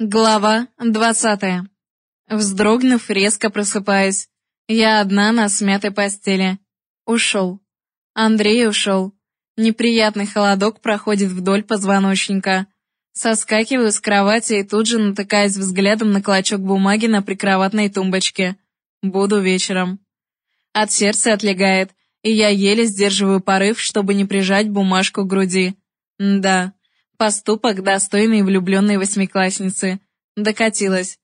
Глава двадцатая. Вздрогнув, резко просыпаюсь. Я одна на смятой постели. Ушел. Андрей ушел. Неприятный холодок проходит вдоль позвоночника. Соскакиваю с кровати и тут же натыкаюсь взглядом на клочок бумаги на прикроватной тумбочке. Буду вечером. От сердца отлегает, и я еле сдерживаю порыв, чтобы не прижать бумажку к груди. Да, Поступок достойной влюбленной восьмиклассницы. Докатилась.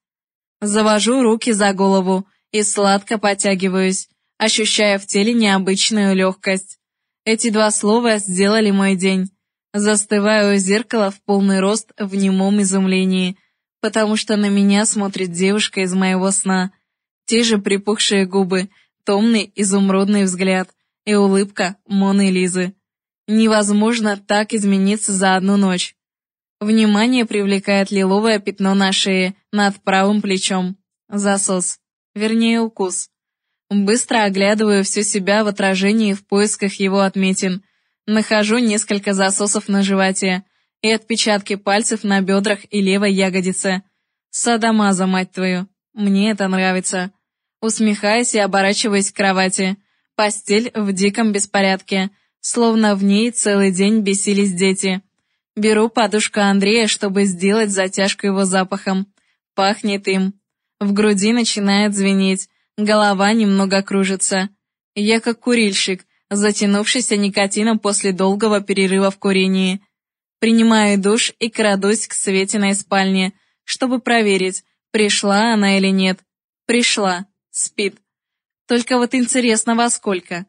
Завожу руки за голову и сладко потягиваюсь, ощущая в теле необычную легкость. Эти два слова сделали мой день. Застываю у зеркала в полный рост в немом изумлении, потому что на меня смотрит девушка из моего сна. Те же припухшие губы, томный изумрудный взгляд и улыбка Моны Лизы. Невозможно так измениться за одну ночь. Внимание привлекает лиловое пятно на шее, над правым плечом. Засос. Вернее, укус. Быстро оглядываю всю себя в отражении в поисках его отметин. Нахожу несколько засосов на животе и отпечатки пальцев на бедрах и левой ягодице. Садомаза, мать твою. Мне это нравится. Усмехаясь и оборачиваясь к кровати. Постель в диком беспорядке — словно в ней целый день бесились дети. Беру подушку Андрея, чтобы сделать затяжку его запахом. Пахнет им. В груди начинает звенеть, голова немного кружится. Я как курильщик, затянувшийся никотином после долгого перерыва в курении. Принимаю душ и крадусь к Светиной спальне, чтобы проверить, пришла она или нет. Пришла. Спит. Только вот интересно, во сколько.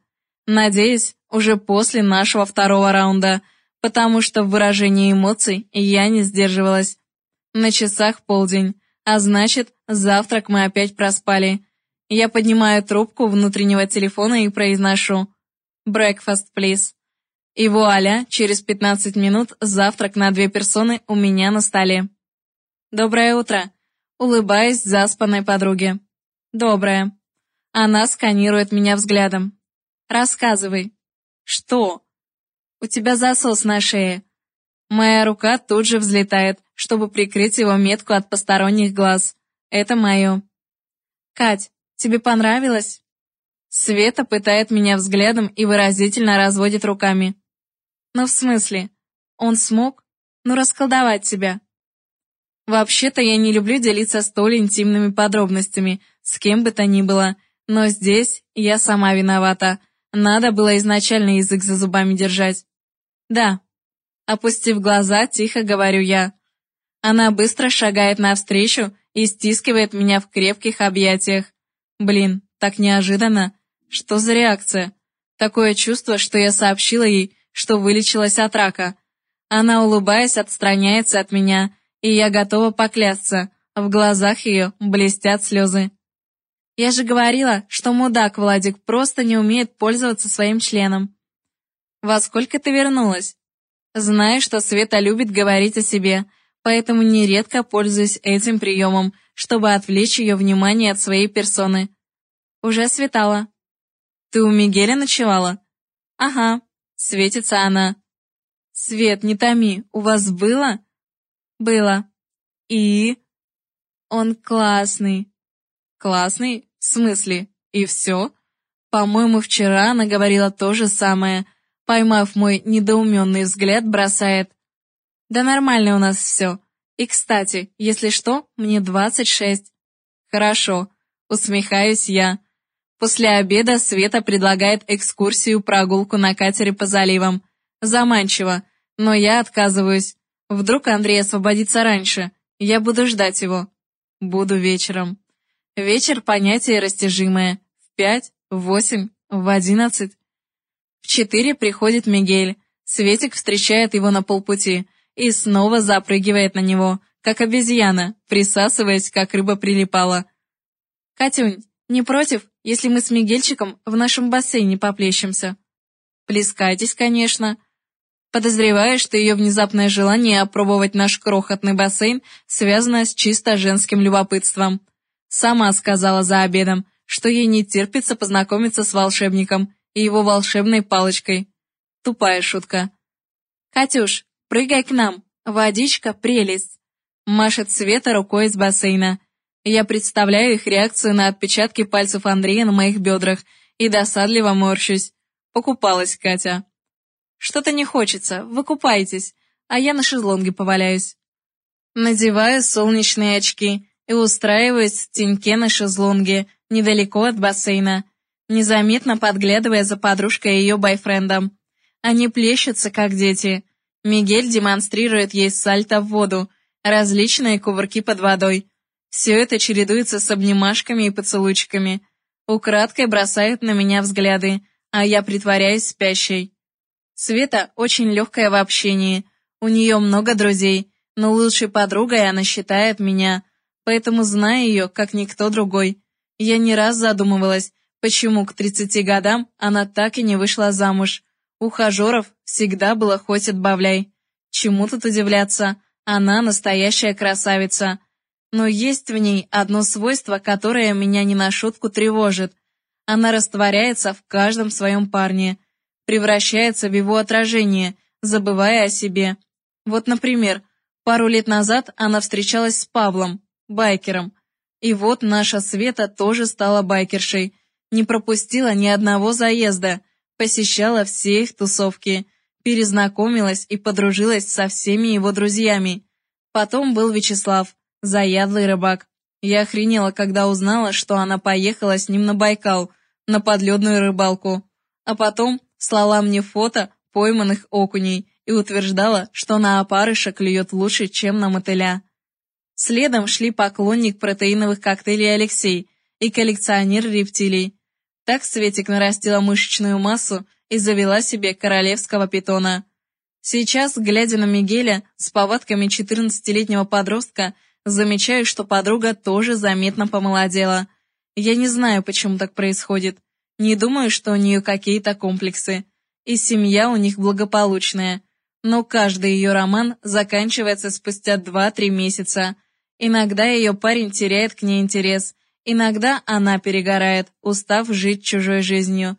Надеюсь, уже после нашего второго раунда, потому что в выражении эмоций я не сдерживалась. На часах полдень, а значит, завтрак мы опять проспали. Я поднимаю трубку внутреннего телефона и произношу «Breakfast, please». И вуаля, через 15 минут завтрак на две персоны у меня на столе. «Доброе утро!» Улыбаюсь заспанной подруге. «Доброе». Она сканирует меня взглядом. «Рассказывай». «Что?» «У тебя засос на шее». Моя рука тут же взлетает, чтобы прикрыть его метку от посторонних глаз. Это мое. «Кать, тебе понравилось?» Света пытает меня взглядом и выразительно разводит руками. «Ну в смысле? Он смог? Ну расколдовать тебя?» Вообще-то я не люблю делиться столь интимными подробностями, с кем бы то ни было, но здесь я сама виновата. Надо было изначально язык за зубами держать. Да. Опустив глаза, тихо говорю я. Она быстро шагает навстречу и стискивает меня в крепких объятиях. Блин, так неожиданно. Что за реакция? Такое чувство, что я сообщила ей, что вылечилась от рака. Она, улыбаясь, отстраняется от меня, и я готова поклясться. В глазах ее блестят слезы. Я же говорила, что мудак Владик просто не умеет пользоваться своим членом. Во сколько ты вернулась? Знаю, что Света любит говорить о себе, поэтому нередко пользуюсь этим приемом, чтобы отвлечь ее внимание от своей персоны. Уже светало. Ты у Мигеля ночевала? Ага, светится она. Свет, не томи, у вас было? Было. И? Он классный. Классный? В смысле? И все? По-моему, вчера она говорила то же самое. Поймав мой недоуменный взгляд, бросает. Да нормально у нас все. И, кстати, если что, мне двадцать шесть. Хорошо. Усмехаюсь я. После обеда Света предлагает экскурсию-прогулку на катере по заливам. Заманчиво, но я отказываюсь. Вдруг Андрей освободится раньше. Я буду ждать его. Буду вечером. Вечер — понятие растяжимое. В пять, в восемь, в одиннадцать. В четыре приходит Мигель. Светик встречает его на полпути и снова запрыгивает на него, как обезьяна, присасываясь, как рыба прилипала. «Катюнь, не против, если мы с Мигельчиком в нашем бассейне поплещемся?» «Плескайтесь, конечно». Подозреваю, что ее внезапное желание опробовать наш крохотный бассейн связано с чисто женским любопытством — Сама сказала за обедом, что ей не терпится познакомиться с волшебником и его волшебной палочкой. Тупая шутка. «Катюш, прыгай к нам, водичка — прелесть!» Машет Света рукой из бассейна. Я представляю их реакцию на отпечатки пальцев Андрея на моих бедрах и досадливо морщусь. Покупалась Катя. Что-то не хочется, выкупайтесь, а я на шезлонге поваляюсь. Надеваю солнечные очки и устраиваюсь в теньке на шезлонге, недалеко от бассейна, незаметно подглядывая за подружкой и ее бойфрендом. Они плещутся, как дети. Мигель демонстрирует ей сальто в воду, различные кувырки под водой. Все это чередуется с обнимашками и поцелуйчиками. Украдкой бросают на меня взгляды, а я притворяюсь спящей. Света очень легкая в общении, у нее много друзей, но лучшей подругой она считает меня, поэтому знаю ее, как никто другой. Я не раз задумывалась, почему к 30 годам она так и не вышла замуж. Ухажеров всегда было хоть отбавляй. Чему тут удивляться? Она настоящая красавица. Но есть в ней одно свойство, которое меня не на шутку тревожит. Она растворяется в каждом своем парне, превращается в его отражение, забывая о себе. Вот, например, пару лет назад она встречалась с Павлом, байкером. И вот наша Света тоже стала байкершей. Не пропустила ни одного заезда, посещала все их тусовки перезнакомилась и подружилась со всеми его друзьями. Потом был Вячеслав, заядлый рыбак. Я охренела, когда узнала, что она поехала с ним на Байкал, на подледную рыбалку. А потом слала мне фото пойманных окуней и утверждала, что на опарыша клюет лучше, чем на мотыля. Следом шли поклонник протеиновых коктейлей Алексей и коллекционер рептилий. Так Светик нарастила мышечную массу и завела себе королевского питона. Сейчас, глядя на Мигеля с повадками 14-летнего подростка, замечаю, что подруга тоже заметно помолодела. Я не знаю, почему так происходит. Не думаю, что у нее какие-то комплексы. И семья у них благополучная. Но каждый ее роман заканчивается спустя 2-3 месяца. Иногда ее парень теряет к ней интерес. Иногда она перегорает, устав жить чужой жизнью.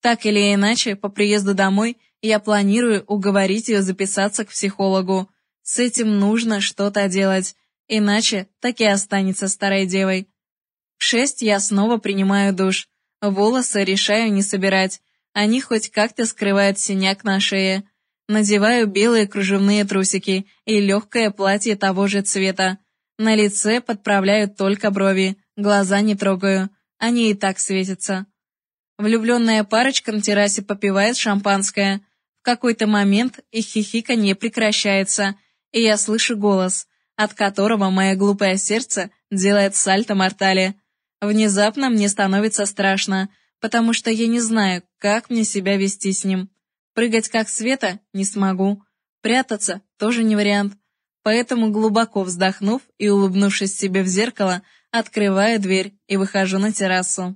Так или иначе, по приезду домой я планирую уговорить ее записаться к психологу. С этим нужно что-то делать, иначе так и останется старой девой. В шесть я снова принимаю душ. Волосы решаю не собирать, они хоть как-то скрывают синяк на шее. Надеваю белые кружевные трусики и легкое платье того же цвета. На лице подправляю только брови, глаза не трогаю, они и так светятся. Влюбленная парочка на террасе попивает шампанское. В какой-то момент их хихика не прекращается, и я слышу голос, от которого мое глупое сердце делает сальто-мортале. Внезапно мне становится страшно, потому что я не знаю, как мне себя вести с ним. Прыгать как Света не смогу. Прятаться тоже не вариант. Поэтому, глубоко вздохнув и улыбнувшись себе в зеркало, открываю дверь и выхожу на террасу.